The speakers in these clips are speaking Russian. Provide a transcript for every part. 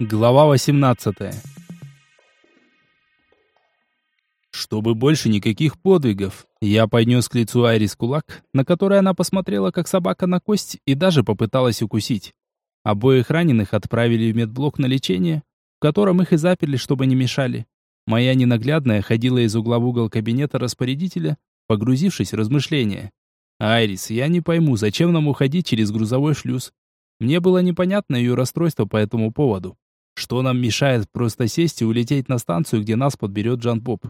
Глава 18. Чтобы больше никаких подвигов, я поднес к лицу Айрис кулак, на который она посмотрела как собака на кость и даже попыталась укусить. Обоих раненых отправили в медблок на лечение, в котором их и заперли, чтобы не мешали. Моя ненаглядная ходила из угла в угол кабинета распорядителя, погрузившись в размышления. «Айрис, я не пойму, зачем нам уходить через грузовой шлюз? Мне было непонятно ее расстройство по этому поводу. Что нам мешает просто сесть и улететь на станцию, где нас подберет Джан Поп?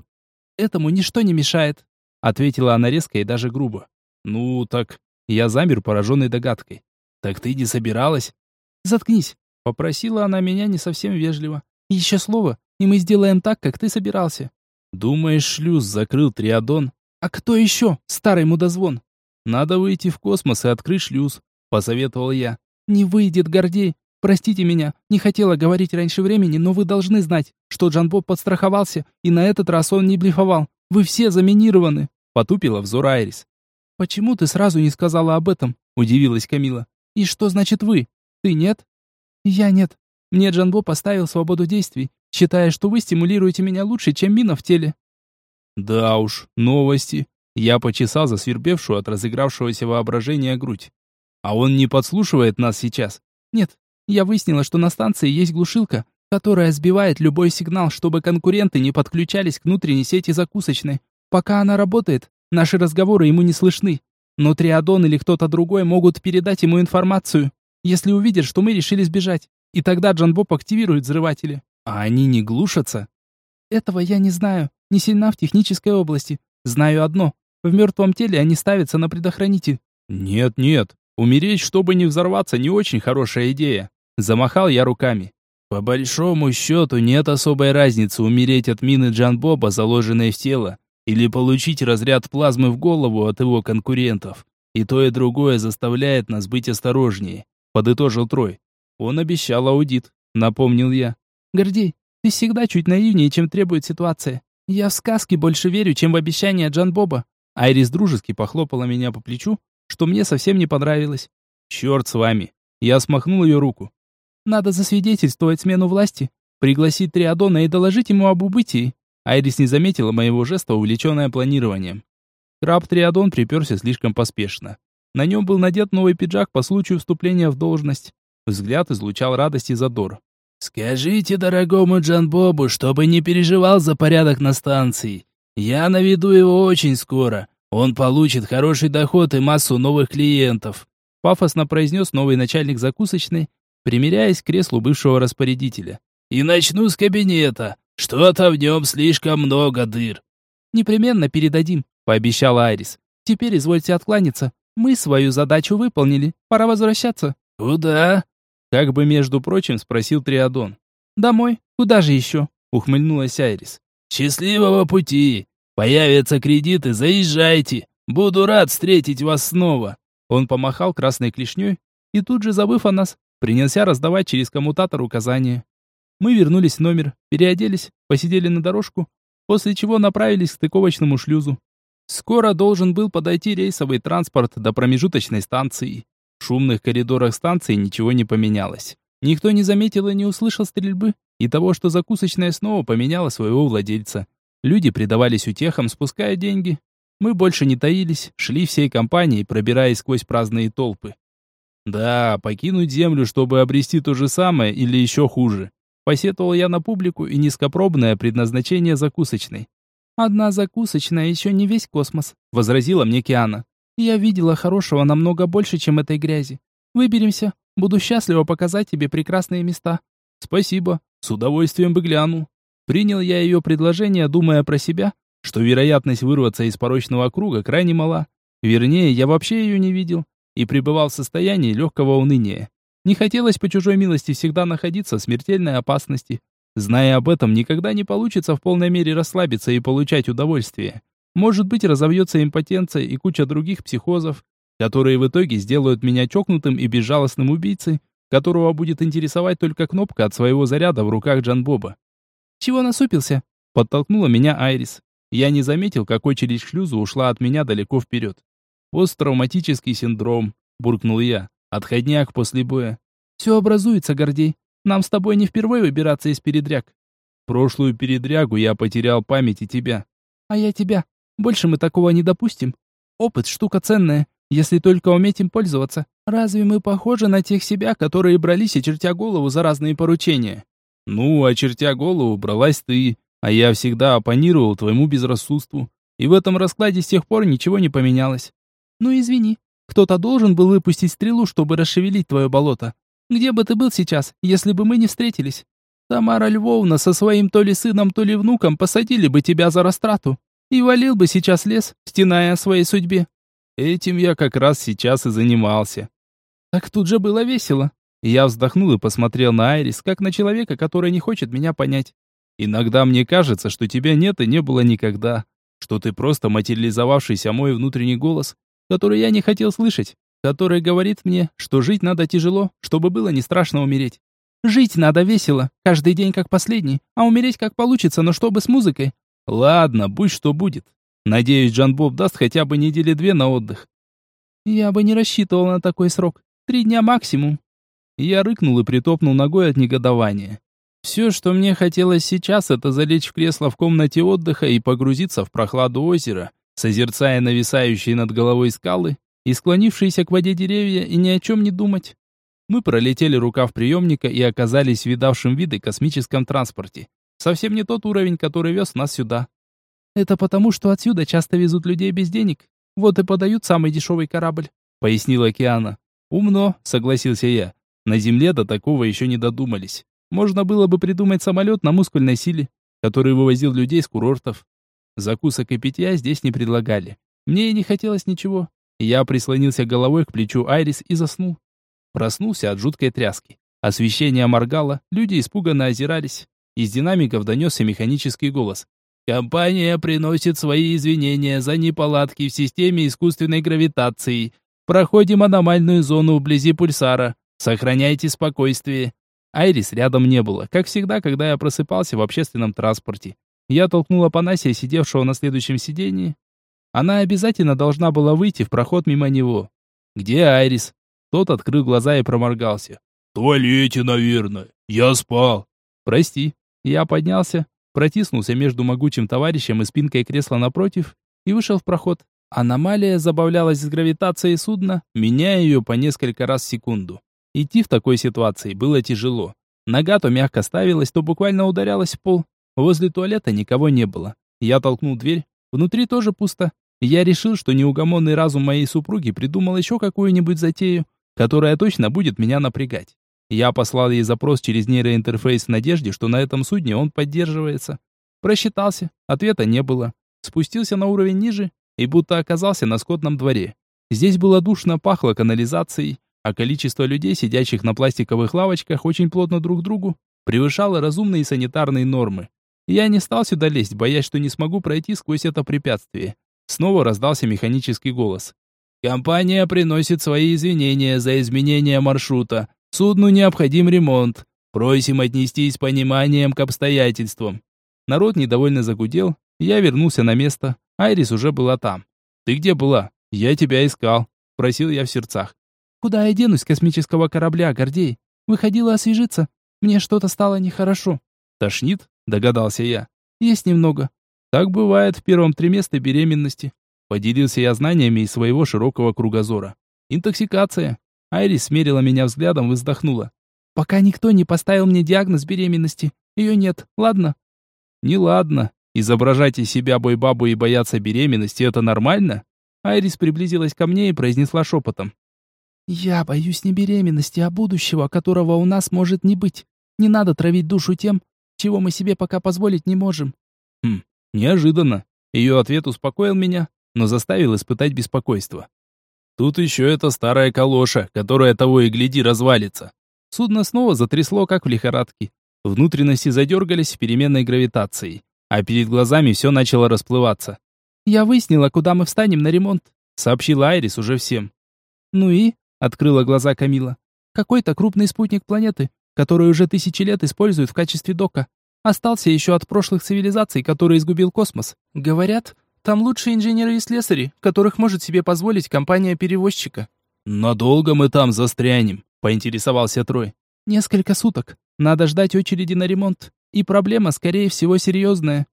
Этому ничто не мешает, ответила она резко и даже грубо. Ну, так я замер, пораженный догадкой. Так ты не собиралась? Заткнись, попросила она меня не совсем вежливо. Еще слово, и мы сделаем так, как ты собирался. Думаешь, шлюз закрыл Триадон? А кто еще? Старый мудозвон. Надо выйти в космос и открыть шлюз, посоветовал я. Не выйдет, Гордей. Простите меня, не хотела говорить раньше времени, но вы должны знать, что Джанбоб подстраховался, и на этот раз он не блефовал. Вы все заминированы, потупила взор Айрис. Почему ты сразу не сказала об этом? удивилась Камила. И что значит вы? Ты нет? Я нет. Мне Джанбо поставил свободу действий, считая, что вы стимулируете меня лучше, чем мина в теле. Да уж, новости. Я почесал засвербевшую от разыгравшегося воображения грудь. А он не подслушивает нас сейчас? Нет, я выяснила, что на станции есть глушилка, которая сбивает любой сигнал, чтобы конкуренты не подключались к внутренней сети закусочной. Пока она работает, наши разговоры ему не слышны. Но Триадон или кто-то другой могут передать ему информацию, если увидят, что мы решили сбежать. И тогда Джанбоб активирует взрыватели. А они не глушатся? Этого я не знаю. Не сильна в технической области. Знаю одно. В мертвом теле они ставятся на предохранитель. Нет, нет. Умереть, чтобы не взорваться, не очень хорошая идея. Замахал я руками. По большому счету нет особой разницы умереть от мины Джан Боба, заложенной в тело, или получить разряд плазмы в голову от его конкурентов. И то и другое заставляет нас быть осторожнее, подытожил Трой. Он обещал аудит, напомнил я. Гордей, ты всегда чуть наивнее, чем требует ситуация. Я в сказки больше верю, чем в обещания Джан Боба. Айрис дружески похлопала меня по плечу, что мне совсем не понравилось. Черт с вами. Я смахнул ее руку. Надо засвидетельствовать смену власти, пригласить Триадона и доложить ему об убытии. Айрис не заметила моего жеста, увлеченная планированием. Краб Триадон приперся слишком поспешно. На нем был надет новый пиджак по случаю вступления в должность. Взгляд излучал радость и задор. «Скажите дорогому Джан Бобу, чтобы не переживал за порядок на станции. Я наведу его очень скоро. Он получит хороший доход и массу новых клиентов», пафосно произнес новый начальник закусочной, примеряясь к креслу бывшего распорядителя. «И начну с кабинета. Что-то в нем слишком много дыр». «Непременно передадим», — пообещала Айрис. «Теперь извольте откланяться. Мы свою задачу выполнили. Пора возвращаться». «Куда?» Как бы, между прочим, спросил Триадон. «Домой. Куда же еще?» — ухмыльнулась Айрис. «Счастливого пути! Появятся кредиты, заезжайте! Буду рад встретить вас снова!» Он помахал красной клешней и тут же, забыв о нас, принялся раздавать через коммутатор указания. Мы вернулись в номер, переоделись, посидели на дорожку, после чего направились к стыковочному шлюзу. Скоро должен был подойти рейсовый транспорт до промежуточной станции. В шумных коридорах станции ничего не поменялось. Никто не заметил и не услышал стрельбы и того, что закусочная снова поменяла своего владельца. Люди предавались утехам, спуская деньги. Мы больше не таились, шли всей компанией, пробираясь сквозь праздные толпы. Да, покинуть землю, чтобы обрести то же самое или еще хуже. Посетовал я на публику и низкопробное предназначение закусочной. «Одна закусочная еще не весь космос», — возразила мне Киана. Я видела хорошего намного больше, чем этой грязи. Выберемся. Буду счастлива показать тебе прекрасные места. Спасибо. С удовольствием бы гляну. Принял я ее предложение, думая про себя, что вероятность вырваться из порочного круга крайне мала. Вернее, я вообще ее не видел и пребывал в состоянии легкого уныния. Не хотелось по чужой милости всегда находиться в смертельной опасности. Зная об этом, никогда не получится в полной мере расслабиться и получать удовольствие. Может быть, разовьется импотенция и куча других психозов, которые в итоге сделают меня чокнутым и безжалостным убийцей, которого будет интересовать только кнопка от своего заряда в руках Джан Боба. «Чего насупился?» — подтолкнула меня Айрис. Я не заметил, какой через шлюзу ушла от меня далеко вперед. «Посттравматический синдром», — буркнул я. «Отходняк после боя». «Все образуется, Гордей. Нам с тобой не впервые выбираться из передряг. Прошлую передрягу я потерял память и тебя. А я тебя. Больше мы такого не допустим. Опыт штука ценная, если только уметь им пользоваться. Разве мы похожи на тех себя, которые брались и чертя голову за разные поручения? Ну, а чертя голову бралась ты, а я всегда оппонировал твоему безрассудству. И в этом раскладе с тех пор ничего не поменялось. Ну извини, кто-то должен был выпустить стрелу, чтобы расшевелить твое болото. Где бы ты был сейчас, если бы мы не встретились? Тамара Львовна со своим то ли сыном, то ли внуком посадили бы тебя за растрату. И валил бы сейчас лес, стеная о своей судьбе. Этим я как раз сейчас и занимался. Так тут же было весело. Я вздохнул и посмотрел на Айрис, как на человека, который не хочет меня понять. Иногда мне кажется, что тебя нет и не было никогда, что ты просто материализовавшийся мой внутренний голос, который я не хотел слышать, который говорит мне, что жить надо тяжело, чтобы было не страшно умереть. Жить надо весело, каждый день как последний, а умереть как получится, но чтобы с музыкой. Ладно, будь что будет. Надеюсь, Джан Боб даст хотя бы недели две на отдых. Я бы не рассчитывал на такой срок. Три дня максимум. Я рыкнул и притопнул ногой от негодования. Все, что мне хотелось сейчас, это залечь в кресло в комнате отдыха и погрузиться в прохладу озера, созерцая нависающие над головой скалы и склонившиеся к воде деревья и ни о чем не думать. Мы пролетели рукав приемника и оказались в видавшем виды космическом транспорте. Совсем не тот уровень, который вез нас сюда. Это потому, что отсюда часто везут людей без денег. Вот и подают самый дешевый корабль, пояснила Киана. Умно, согласился я. На Земле до такого еще не додумались. Можно было бы придумать самолет на мускульной силе, который вывозил людей с курортов. Закусок и питья здесь не предлагали. Мне и не хотелось ничего. Я прислонился головой к плечу Айрис и заснул. Проснулся от жуткой тряски. Освещение моргало, люди испуганно озирались. Из динамиков донесся механический голос. «Компания приносит свои извинения за неполадки в системе искусственной гравитации. Проходим аномальную зону вблизи пульсара. Сохраняйте спокойствие». Айрис рядом не было, как всегда, когда я просыпался в общественном транспорте. Я толкнула Панасия, сидевшего на следующем сидении. Она обязательно должна была выйти в проход мимо него. «Где Айрис?» Тот открыл глаза и проморгался. «В туалете, наверное. Я спал». «Прости». Я поднялся, протиснулся между могучим товарищем и спинкой кресла напротив и вышел в проход. Аномалия забавлялась с гравитацией судна, меняя ее по несколько раз в секунду. Идти в такой ситуации было тяжело. Нога то мягко ставилась, то буквально ударялась в пол. Возле туалета никого не было. Я толкнул дверь. Внутри тоже пусто. Я решил, что неугомонный разум моей супруги придумал еще какую-нибудь затею, которая точно будет меня напрягать. Я послал ей запрос через нейроинтерфейс в надежде, что на этом судне он поддерживается. Просчитался, ответа не было. Спустился на уровень ниже и будто оказался на скотном дворе. Здесь было душно, пахло канализацией, а количество людей, сидящих на пластиковых лавочках очень плотно друг к другу, превышало разумные санитарные нормы. Я не стал сюда лезть, боясь, что не смогу пройти сквозь это препятствие. Снова раздался механический голос. Компания приносит свои извинения за изменение маршрута. Судну необходим ремонт. Просим отнестись с пониманием к обстоятельствам. Народ недовольно загудел. Я вернулся на место. Айрис уже была там. Ты где была? Я тебя искал, просил я в сердцах. Куда я денусь с космического корабля, Гордей? Выходила освежиться. Мне что-то стало нехорошо. Тошнит? Догадался я. Есть немного. Так бывает в первом триместре беременности. Поделился я знаниями из своего широкого кругозора. Интоксикация. Айрис смерила меня взглядом и вздохнула. Пока никто не поставил мне диагноз беременности. Ее нет, ладно? Не ладно. Изображать из себя бой-бабу и бояться беременности – это нормально? Айрис приблизилась ко мне и произнесла шепотом. «Я боюсь не беременности, а будущего, которого у нас может не быть. Не надо травить душу тем, чего мы себе пока позволить не можем». Хм, неожиданно. Ее ответ успокоил меня, но заставил испытать беспокойство. Тут еще эта старая калоша, которая того и гляди развалится. Судно снова затрясло, как в лихорадке. Внутренности задергались в переменной гравитации, а перед глазами все начало расплываться. «Я выяснила, куда мы встанем на ремонт», — сообщила Айрис уже всем. «Ну и?» — открыла глаза Камила. «Какой-то крупный спутник планеты, который уже тысячи лет используют в качестве дока. Остался еще от прошлых цивилизаций, которые изгубил космос. Говорят, там лучшие инженеры и слесари, которых может себе позволить компания-перевозчика». «Надолго мы там застрянем?» — поинтересовался Трой. «Несколько суток. Надо ждать очереди на ремонт. И проблема, скорее всего, серьезная.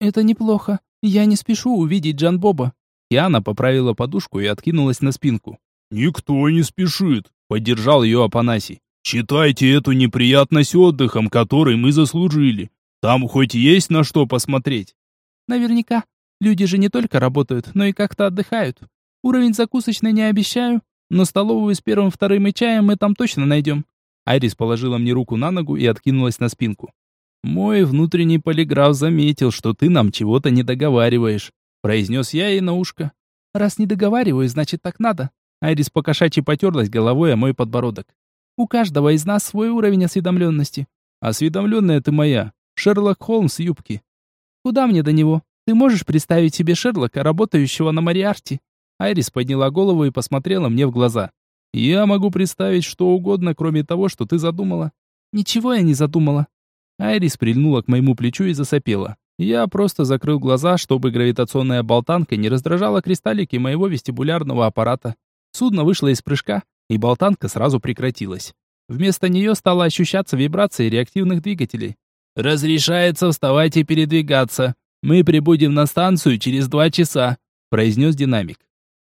Это неплохо. Я не спешу увидеть Джан Боба. Яна поправила подушку и откинулась на спинку. «Никто не спешит», — поддержал ее Апанасий. «Считайте эту неприятность отдыхом, который мы заслужили. Там хоть есть на что посмотреть». «Наверняка. Люди же не только работают, но и как-то отдыхают. Уровень закусочной не обещаю, но столовую с первым, вторым и чаем мы там точно найдем». Айрис положила мне руку на ногу и откинулась на спинку. «Мой внутренний полиграф заметил, что ты нам чего-то не договариваешь», произнес я ей на ушко. «Раз не договариваю, значит так надо». Айрис покошачьи потерлась головой о мой подбородок. «У каждого из нас свой уровень осведомленности». «Осведомленная ты моя. Шерлок Холмс юбки». «Куда мне до него? Ты можешь представить себе Шерлока, работающего на Мариарте?» Айрис подняла голову и посмотрела мне в глаза. «Я могу представить что угодно, кроме того, что ты задумала». «Ничего я не задумала». Айрис прильнула к моему плечу и засопела. Я просто закрыл глаза, чтобы гравитационная болтанка не раздражала кристаллики моего вестибулярного аппарата. Судно вышло из прыжка, и болтанка сразу прекратилась. Вместо нее стала ощущаться вибрация реактивных двигателей. «Разрешается вставать и передвигаться. Мы прибудем на станцию через два часа», — произнес динамик.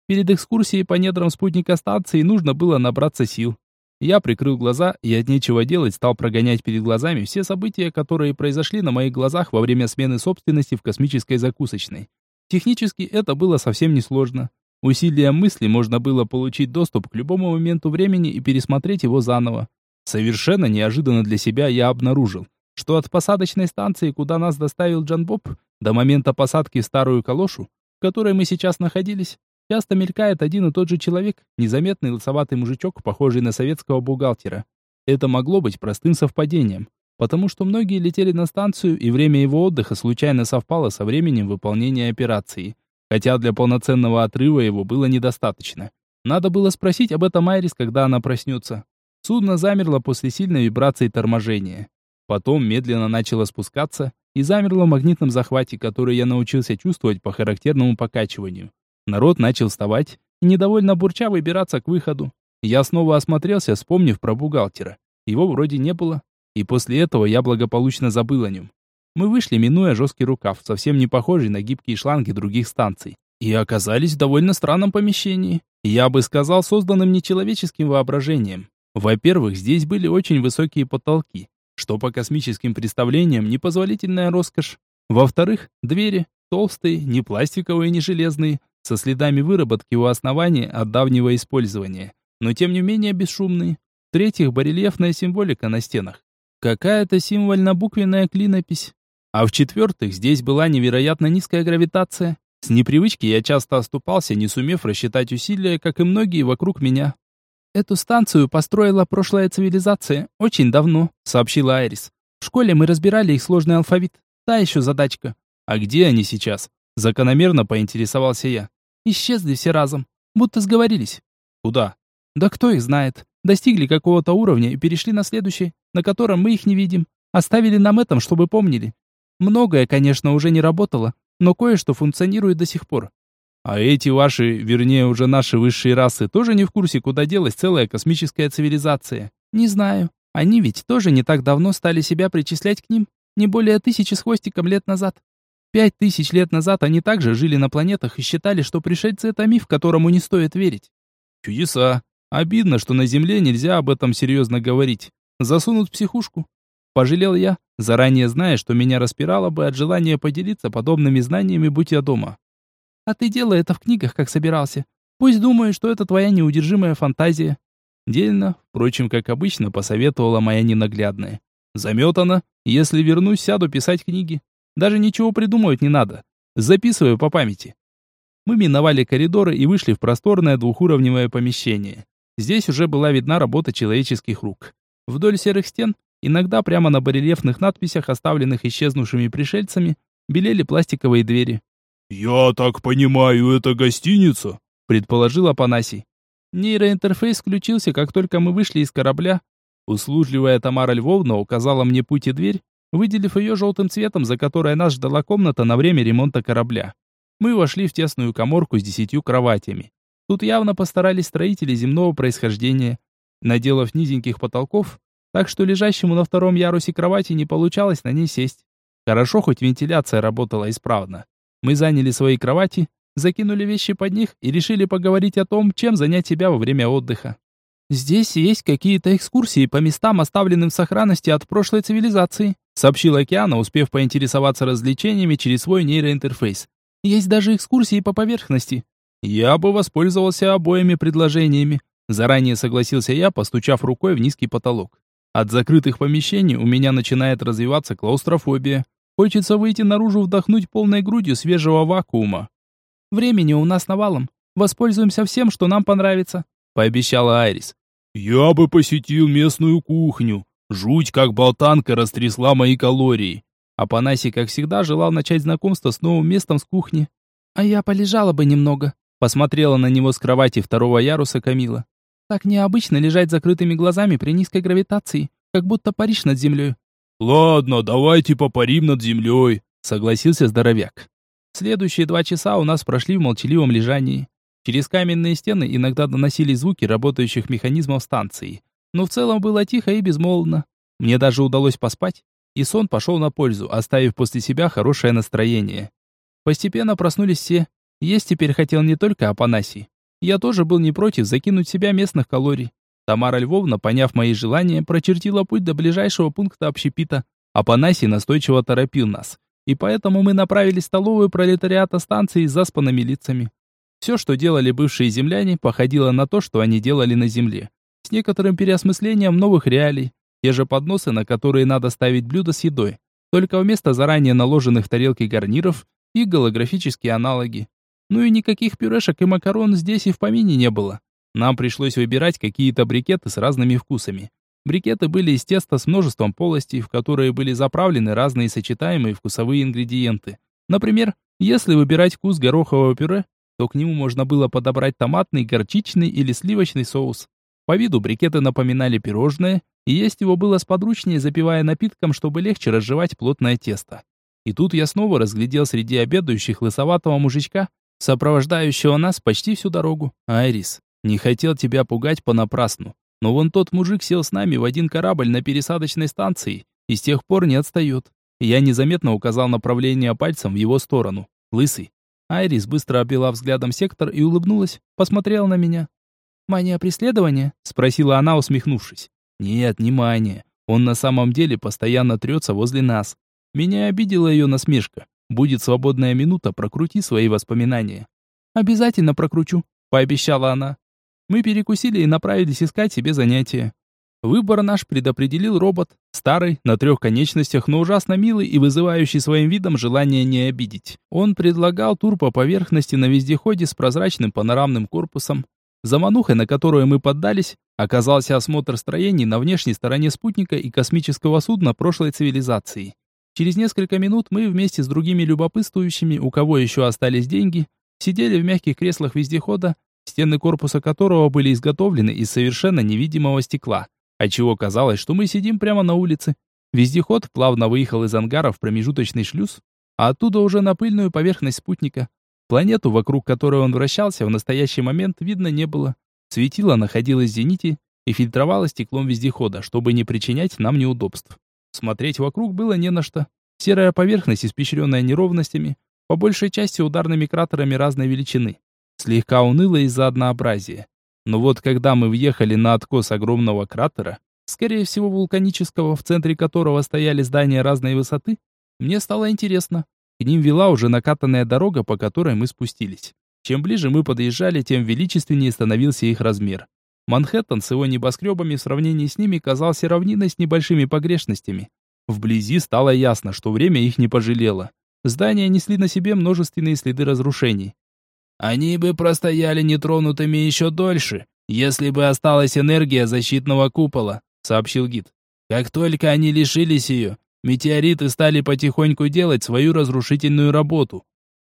Перед экскурсией по недрам спутника станции нужно было набраться сил. Я прикрыл глаза и от нечего делать стал прогонять перед глазами все события, которые произошли на моих глазах во время смены собственности в космической закусочной. Технически это было совсем несложно. Усилием мысли можно было получить доступ к любому моменту времени и пересмотреть его заново. Совершенно неожиданно для себя я обнаружил, что от посадочной станции, куда нас доставил Джан Боб, до момента посадки в старую калошу, в которой мы сейчас находились, Часто мелькает один и тот же человек, незаметный лысоватый мужичок, похожий на советского бухгалтера. Это могло быть простым совпадением, потому что многие летели на станцию, и время его отдыха случайно совпало со временем выполнения операции, хотя для полноценного отрыва его было недостаточно. Надо было спросить об этом Айрис, когда она проснется. Судно замерло после сильной вибрации торможения. Потом медленно начало спускаться и замерло в магнитном захвате, который я научился чувствовать по характерному покачиванию. Народ начал вставать и недовольно бурча выбираться к выходу. Я снова осмотрелся, вспомнив про бухгалтера. Его вроде не было, и после этого я благополучно забыл о нем. Мы вышли, минуя жесткий рукав, совсем не похожий на гибкие шланги других станций, и оказались в довольно странном помещении. Я бы сказал, созданным нечеловеческим воображением. Во-первых, здесь были очень высокие потолки, что по космическим представлениям непозволительная роскошь. Во-вторых, двери, толстые, не пластиковые, не железные, со следами выработки у основания от давнего использования, но тем не менее бесшумные. В-третьих, барельефная символика на стенах. Какая-то символьно-буквенная клинопись. А в-четвертых, здесь была невероятно низкая гравитация. С непривычки я часто оступался, не сумев рассчитать усилия, как и многие вокруг меня. «Эту станцию построила прошлая цивилизация, очень давно», — сообщила Айрис. «В школе мы разбирали их сложный алфавит. Та еще задачка». «А где они сейчас?» Закономерно поинтересовался я. Исчезли все разом, будто сговорились. Куда? Да кто их знает. Достигли какого-то уровня и перешли на следующий, на котором мы их не видим. Оставили нам этом, чтобы помнили. Многое, конечно, уже не работало, но кое-что функционирует до сих пор. А эти ваши, вернее, уже наши высшие расы тоже не в курсе, куда делась целая космическая цивилизация? Не знаю. Они ведь тоже не так давно стали себя причислять к ним, не более тысячи с хвостиком лет назад. Пять тысяч лет назад они также жили на планетах и считали, что пришельцы — это миф, которому не стоит верить. Чудеса. Обидно, что на Земле нельзя об этом серьезно говорить. Засунут психушку. Пожалел я, заранее зная, что меня распирало бы от желания поделиться подобными знаниями, будь я дома. А ты делай это в книгах, как собирался. Пусть думают, что это твоя неудержимая фантазия. Дельно, впрочем, как обычно, посоветовала моя ненаглядная. Заметано. Если вернусь, сяду писать книги. Даже ничего придумывать не надо. Записываю по памяти. Мы миновали коридоры и вышли в просторное двухуровневое помещение. Здесь уже была видна работа человеческих рук. Вдоль серых стен, иногда прямо на барельефных надписях, оставленных исчезнувшими пришельцами, белели пластиковые двери. «Я так понимаю, это гостиница?» – предположил Апанасий. Нейроинтерфейс включился, как только мы вышли из корабля. Услужливая Тамара Львовна указала мне путь и дверь, выделив ее желтым цветом, за которой нас ждала комната на время ремонта корабля. Мы вошли в тесную коморку с десятью кроватями. Тут явно постарались строители земного происхождения. Наделав низеньких потолков, так что лежащему на втором ярусе кровати не получалось на ней сесть. Хорошо, хоть вентиляция работала исправно. Мы заняли свои кровати, закинули вещи под них и решили поговорить о том, чем занять себя во время отдыха. «Здесь есть какие-то экскурсии по местам, оставленным в сохранности от прошлой цивилизации», сообщила Океана, успев поинтересоваться развлечениями через свой нейроинтерфейс. «Есть даже экскурсии по поверхности». «Я бы воспользовался обоими предложениями», заранее согласился я, постучав рукой в низкий потолок. От закрытых помещений у меня начинает развиваться клаустрофобия. Хочется выйти наружу вдохнуть полной грудью свежего вакуума. «Времени у нас навалом. Воспользуемся всем, что нам понравится», пообещала Айрис. «Я бы посетил местную кухню. Жуть, как болтанка растрясла мои калории». Апанасий, как всегда, желал начать знакомство с новым местом с кухни. «А я полежала бы немного», посмотрела на него с кровати второго яруса Камила. «Так необычно лежать закрытыми глазами при низкой гравитации, как будто паришь над землей». «Ладно, давайте попарим над землей», согласился здоровяк. Следующие два часа у нас прошли в молчаливом лежании. Через каменные стены иногда доносились звуки работающих механизмов станции. Но в целом было тихо и безмолвно. Мне даже удалось поспать, и сон пошел на пользу, оставив после себя хорошее настроение. Постепенно проснулись все. Есть теперь хотел не только Апанасий. Я тоже был не против закинуть себя местных калорий. Тамара Львовна, поняв мои желания, прочертила путь до ближайшего пункта общепита. Апанасий настойчиво торопил нас. И поэтому мы направились в столовую пролетариата станции с заспанными лицами. Все, что делали бывшие земляне, походило на то, что они делали на земле. С некоторым переосмыслением новых реалий. Те же подносы, на которые надо ставить блюда с едой. Только вместо заранее наложенных тарелки гарниров и голографические аналоги. Ну и никаких пюрешек и макарон здесь и в помине не было. Нам пришлось выбирать какие-то брикеты с разными вкусами. Брикеты были из теста с множеством полостей, в которые были заправлены разные сочетаемые вкусовые ингредиенты. Например, если выбирать вкус горохового пюре, то к нему можно было подобрать томатный, горчичный или сливочный соус. По виду брикеты напоминали пирожное, и есть его было сподручнее, запивая напитком, чтобы легче разжевать плотное тесто. И тут я снова разглядел среди обедающих лысоватого мужичка, сопровождающего нас почти всю дорогу. Айрис, не хотел тебя пугать понапрасну, но вон тот мужик сел с нами в один корабль на пересадочной станции и с тех пор не отстает. Я незаметно указал направление пальцем в его сторону. Лысый, Айрис быстро обвела взглядом сектор и улыбнулась, посмотрела на меня. «Мания преследования?» — спросила она, усмехнувшись. «Нет, не мания. Он на самом деле постоянно трется возле нас. Меня обидела ее насмешка. Будет свободная минута, прокрути свои воспоминания». «Обязательно прокручу», — пообещала она. Мы перекусили и направились искать себе занятия. Выбор наш предопределил робот, старый, на трех конечностях, но ужасно милый и вызывающий своим видом желание не обидеть. Он предлагал тур по поверхности на вездеходе с прозрачным панорамным корпусом. Заманухой, на которую мы поддались, оказался осмотр строений на внешней стороне спутника и космического судна прошлой цивилизации. Через несколько минут мы вместе с другими любопытствующими, у кого еще остались деньги, сидели в мягких креслах вездехода, стены корпуса которого были изготовлены из совершенно невидимого стекла отчего казалось, что мы сидим прямо на улице. Вездеход плавно выехал из ангара в промежуточный шлюз, а оттуда уже на пыльную поверхность спутника. Планету, вокруг которой он вращался, в настоящий момент видно не было. Светило находилось в зените и фильтровало стеклом вездехода, чтобы не причинять нам неудобств. Смотреть вокруг было не на что. Серая поверхность, испещренная неровностями, по большей части ударными кратерами разной величины. Слегка уныло из-за однообразия. Но вот когда мы въехали на откос огромного кратера, скорее всего вулканического, в центре которого стояли здания разной высоты, мне стало интересно. К ним вела уже накатанная дорога, по которой мы спустились. Чем ближе мы подъезжали, тем величественнее становился их размер. Манхэттен с его небоскребами в сравнении с ними казался равниной с небольшими погрешностями. Вблизи стало ясно, что время их не пожалело. Здания несли на себе множественные следы разрушений. Они бы простояли нетронутыми еще дольше, если бы осталась энергия защитного купола, сообщил гид. Как только они лишились ее, метеориты стали потихоньку делать свою разрушительную работу.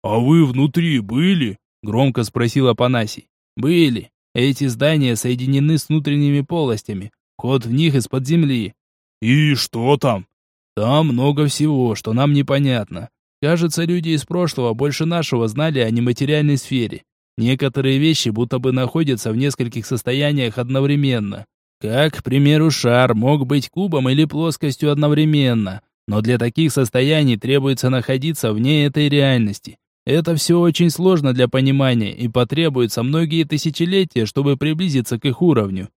А вы внутри были? громко спросил Апанасий. Были. Эти здания соединены с внутренними полостями. Ход в них из-под земли. И что там? Там много всего, что нам непонятно. Кажется, люди из прошлого больше нашего знали о нематериальной сфере. Некоторые вещи будто бы находятся в нескольких состояниях одновременно. Как, к примеру, шар мог быть кубом или плоскостью одновременно, но для таких состояний требуется находиться вне этой реальности. Это все очень сложно для понимания и потребуется многие тысячелетия, чтобы приблизиться к их уровню.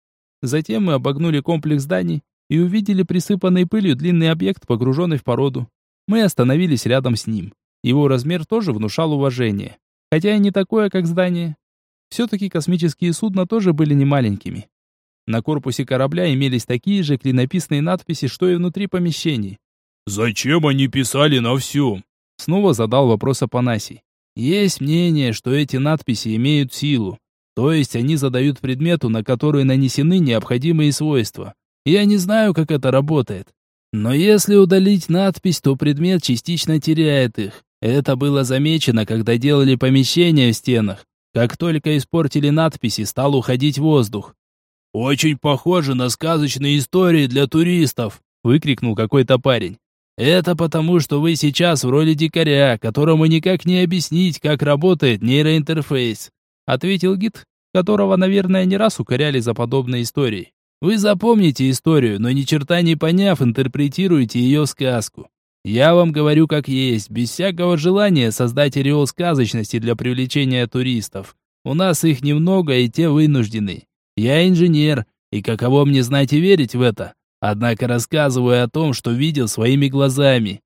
Затем мы обогнули комплекс зданий и увидели присыпанный пылью длинный объект, погруженный в породу. Мы остановились рядом с ним. Его размер тоже внушал уважение. Хотя и не такое, как здание. Все-таки космические судна тоже были немаленькими. На корпусе корабля имелись такие же клинописные надписи, что и внутри помещений. «Зачем они писали на всем?» Снова задал вопрос Апанасий. «Есть мнение, что эти надписи имеют силу. То есть они задают предмету, на который нанесены необходимые свойства. Я не знаю, как это работает. Но если удалить надпись, то предмет частично теряет их. Это было замечено, когда делали помещения в стенах. Как только испортили надписи, стал уходить воздух. «Очень похоже на сказочные истории для туристов», — выкрикнул какой-то парень. «Это потому, что вы сейчас в роли дикаря, которому никак не объяснить, как работает нейроинтерфейс», — ответил гид, которого, наверное, не раз укоряли за подобные истории. «Вы запомните историю, но ни черта не поняв, интерпретируете ее сказку. Я вам говорю как есть, без всякого желания создать ореол сказочности для привлечения туристов. У нас их немного, и те вынуждены. Я инженер, и каково мне знать и верить в это? Однако рассказываю о том, что видел своими глазами.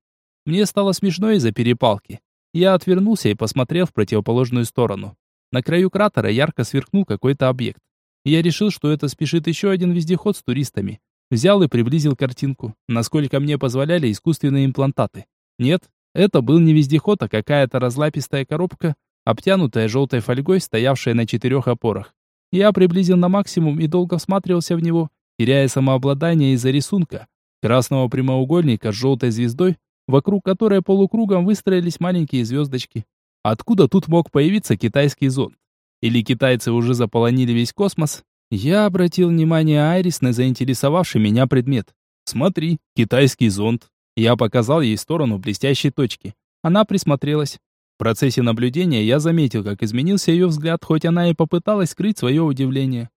Мне стало смешно из-за перепалки. Я отвернулся и посмотрел в противоположную сторону. На краю кратера ярко сверкнул какой-то объект. Я решил, что это спешит еще один вездеход с туристами. Взял и приблизил картинку, насколько мне позволяли искусственные имплантаты. Нет, это был не вездеход, а какая-то разлапистая коробка, обтянутая желтой фольгой, стоявшая на четырех опорах. Я приблизил на максимум и долго всматривался в него, теряя самообладание из-за рисунка, красного прямоугольника с желтой звездой, вокруг которой полукругом выстроились маленькие звездочки. Откуда тут мог появиться китайский зонд? Или китайцы уже заполонили весь космос, я обратил внимание Айрис на заинтересовавший меня предмет. «Смотри, китайский зонд». Я показал ей сторону блестящей точки. Она присмотрелась. В процессе наблюдения я заметил, как изменился ее взгляд, хоть она и попыталась скрыть свое удивление.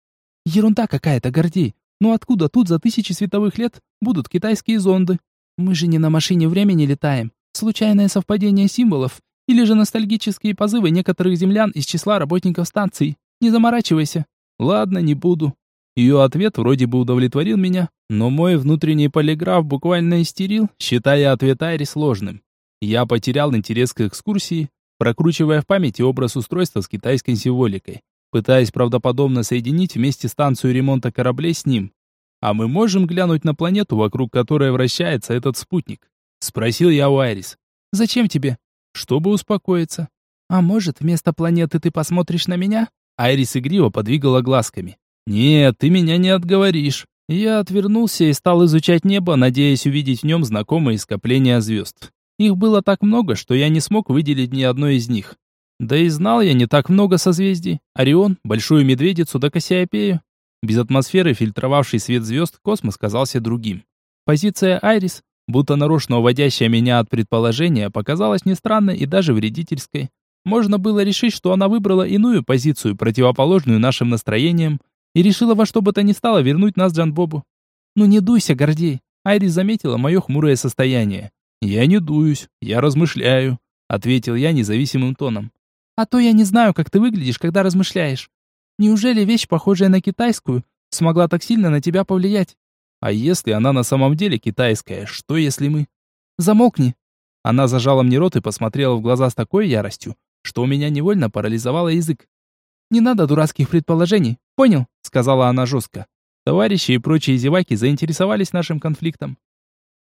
«Ерунда какая-то, Гордей. Ну откуда тут за тысячи световых лет будут китайские зонды? Мы же не на машине времени летаем. Случайное совпадение символов или же ностальгические позывы некоторых землян из числа работников станции. Не заморачивайся. Ладно, не буду. Ее ответ вроде бы удовлетворил меня, но мой внутренний полиграф буквально истерил, считая ответ Айри сложным. Я потерял интерес к экскурсии, прокручивая в памяти образ устройства с китайской символикой, пытаясь правдоподобно соединить вместе станцию ремонта кораблей с ним. «А мы можем глянуть на планету, вокруг которой вращается этот спутник?» Спросил я у Айрис. «Зачем тебе?» «Чтобы успокоиться». «А может, вместо планеты ты посмотришь на меня?» Айрис игриво подвигала глазками. «Нет, ты меня не отговоришь». Я отвернулся и стал изучать небо, надеясь увидеть в нем знакомые скопления звезд. Их было так много, что я не смог выделить ни одной из них. Да и знал я не так много созвездий. Орион, Большую Медведицу да Кассиопею. Без атмосферы, фильтровавший свет звезд, космос казался другим. Позиция Айрис, будто нарочно уводящая меня от предположения, показалась не странной и даже вредительской. Можно было решить, что она выбрала иную позицию, противоположную нашим настроениям, и решила во что бы то ни стало вернуть нас Джанбобу. «Ну не дуйся, Гордей!» Айрис заметила мое хмурое состояние. «Я не дуюсь, я размышляю», — ответил я независимым тоном. «А то я не знаю, как ты выглядишь, когда размышляешь. Неужели вещь, похожая на китайскую, смогла так сильно на тебя повлиять? А если она на самом деле китайская, что если мы...» «Замолкни!» Она зажала мне рот и посмотрела в глаза с такой яростью, что у меня невольно парализовало язык. «Не надо дурацких предположений, понял?» — сказала она жестко. Товарищи и прочие зеваки заинтересовались нашим конфликтом.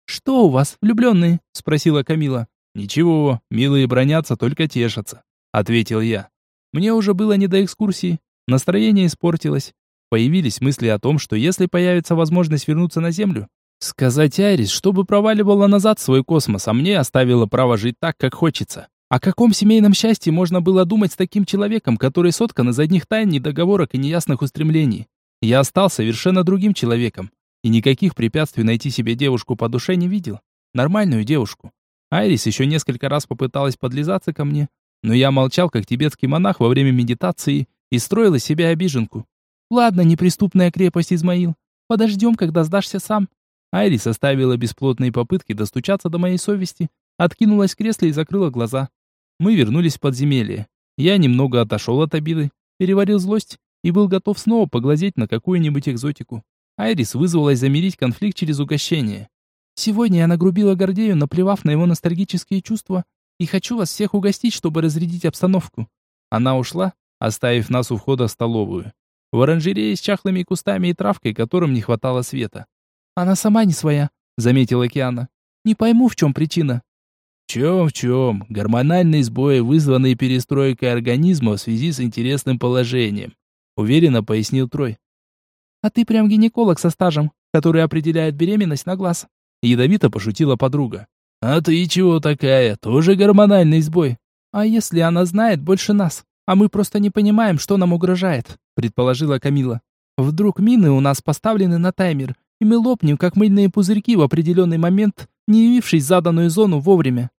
«Что у вас, влюбленные?» — спросила Камила. «Ничего, милые бронятся, только тешатся», — ответил я. Мне уже было не до экскурсии, настроение испортилось. Появились мысли о том, что если появится возможность вернуться на Землю, сказать Айрис, чтобы проваливала назад свой космос, а мне оставила право жить так, как хочется. О каком семейном счастье можно было думать с таким человеком, который соткан из одних тайн, недоговорок и неясных устремлений? Я стал совершенно другим человеком, и никаких препятствий найти себе девушку по душе не видел. Нормальную девушку. Айрис еще несколько раз попыталась подлизаться ко мне, но я молчал, как тибетский монах во время медитации, и строил из себя обиженку. Ладно, неприступная крепость Измаил. Подождем, когда сдашься сам». Айрис оставила бесплотные попытки достучаться до моей совести, откинулась в кресле и закрыла глаза. Мы вернулись в подземелье. Я немного отошел от обиды, переварил злость и был готов снова поглазеть на какую-нибудь экзотику. Айрис вызвалась замерить конфликт через угощение. «Сегодня я нагрубила Гордею, наплевав на его ностальгические чувства, и хочу вас всех угостить, чтобы разрядить обстановку». Она ушла, оставив нас у входа в столовую. В оранжерее с чахлыми кустами и травкой, которым не хватало света. «Она сама не своя», — заметила Киана. «Не пойму, в чем причина». «В чем, в чем? Гормональные сбои, вызванные перестройкой организма в связи с интересным положением», — уверенно пояснил Трой. «А ты прям гинеколог со стажем, который определяет беременность на глаз», — ядовито пошутила подруга. «А ты чего такая? Тоже гормональный сбой?» «А если она знает больше нас, а мы просто не понимаем, что нам угрожает?» — предположила Камила. «Вдруг мины у нас поставлены на таймер, и мы лопнем, как мыльные пузырьки в определенный момент, не явившись в заданную зону вовремя».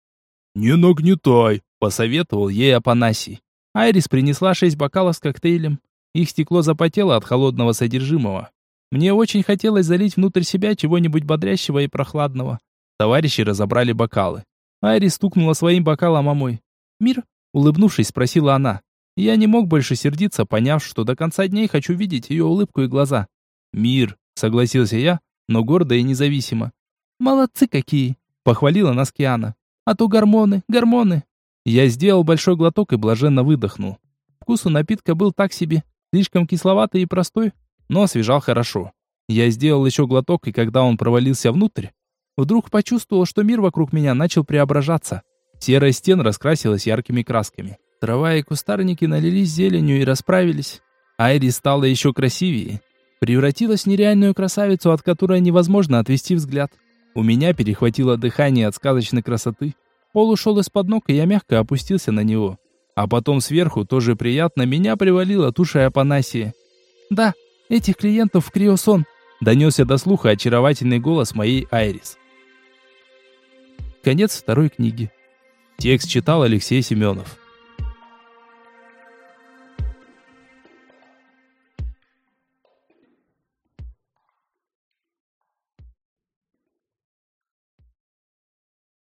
«Не нагнетай», — посоветовал ей Апанасий. Айрис принесла шесть бокалов с коктейлем. Их стекло запотело от холодного содержимого. Мне очень хотелось залить внутрь себя чего-нибудь бодрящего и прохладного. Товарищи разобрали бокалы. Айрис стукнула своим бокалом о мой. «Мир?» — улыбнувшись, спросила она. Я не мог больше сердиться, поняв, что до конца дней хочу видеть ее улыбку и глаза. «Мир», — согласился я, но гордо и независимо. «Молодцы какие!» — похвалила нас Киана. А то гормоны, гормоны. Я сделал большой глоток и блаженно выдохнул. Вкус у напитка был так себе, слишком кисловатый и простой, но освежал хорошо. Я сделал еще глоток, и когда он провалился внутрь, вдруг почувствовал, что мир вокруг меня начал преображаться. Серая стена раскрасилась яркими красками. Трава и кустарники налились зеленью и расправились. Айри стала еще красивее. Превратилась в нереальную красавицу, от которой невозможно отвести взгляд. У меня перехватило дыхание от сказочной красоты. Пол ушел из-под ног, и я мягко опустился на него. А потом сверху, тоже приятно, меня привалила туша Апанасия. «Да, этих клиентов в Криосон», — донесся до слуха очаровательный голос моей Айрис. Конец второй книги. Текст читал Алексей Семенов.